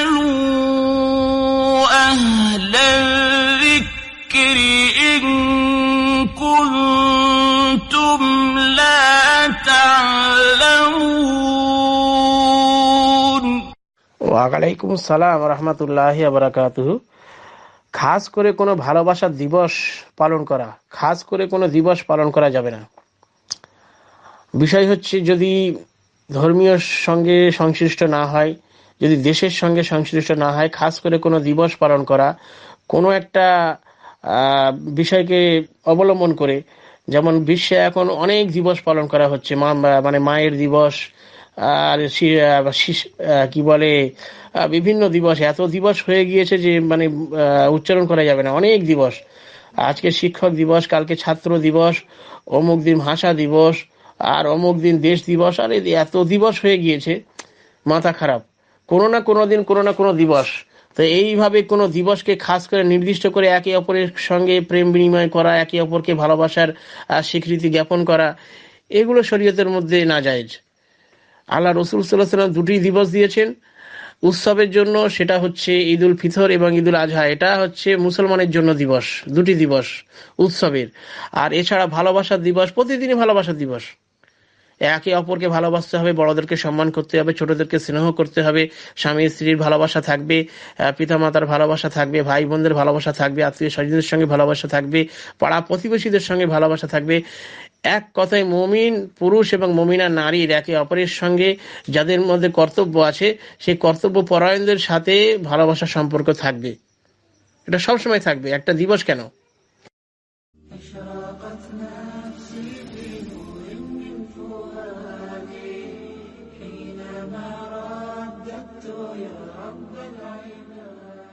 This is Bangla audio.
فاسألوا أهل الذكر إن كنتم لا تعلمون ওয়ালাইকুম সালাম রহমতুল্লাহ আবরাকাতুহু খাস করে কোনো ভালোবাসার দিবস পালন করা খাস করে কোনো দিবস পালন করা যাবে না বিষয় হচ্ছে যদি ধর্মীয় সঙ্গে সংশ্লিষ্ট না হয় যদি দেশের সঙ্গে সংশ্লিষ্ট না হয়, খাস করে কোনো দিবস পালন করা, কোনো একটা বিষয়কে অবলম্বন করে, যেমন বিশ্বে এখন অনেক দিবস পালন করা হচ্ছে, মা মানে মায়ের দিবস আর কি বলে বিভিন্ন দিবস, এত দিবস হয়ে গিয়েছে যে মানে উচ্চারণ করা যাবে না, অনেক দিবস। আজকে শিক্ষক দিবস, কালকে ছাত্র দিবস, অমুক দিন ভাষা দিবস, আর অমুক দিন দেশ দিবস, আর, এত দিবস হয়ে গিয়েছে, মাথা খারাপ। কোনো না কোনো দিন, কোনো না কোনো দিবস। তো এইভাবে কোনো দিবসকে খাস করে নির্দিষ্ট করে একে অপরের সঙ্গে প্রেম বিনিময় করা, একে অপরকে ভালোবাসার স্বীকৃতি জ্ঞাপন করা, এগুলো শরীয়তের মধ্যে না যায় আল্লাহ রসুল সাল্লাহ দুটি দিবস দিয়েছেন। উৎসবের জন্য সেটা হচ্ছে ঈদ উল ফিতর এবং ঈদ উল আজহা এটা হচ্ছে মুসলমানের জন্য দিবস, দুটি দিবস উৎসবের। আর এছাড়া ভালোবাসার দিবস, প্রতিদিনই ভালোবাসার দিবস। একে অপরকে ভালোবাসতে হবে, বড়দেরকে সম্মান করতে হবে, ছোটদেরকে স্নেহ করতে হবে, স্বামী স্ত্রীর ভালোবাসা থাকবে পিতা মাতার ভালোবাসা থাকবে ভাই বোনদের ভালোবাসা থাকবে, আত্মীয় স্বজনদের সঙ্গে ভালোবাসা থাকবে, পাড়া প্রতিবেশীদের সঙ্গে ভালোবাসা থাকবে। এক কথায় মমিন পুরুষ এবং মমিনা নারীর একে অপরের সঙ্গে যাদের মধ্যে কর্তব্য আছে, সেই কর্তব্য পরায়ণদের সাথে ভালোবাসা সম্পর্ক থাকবে। এটা সবসময় থাকবে। একটা দিবস কেন? نفسي في من فؤادي. حينما رددت يا رب العباد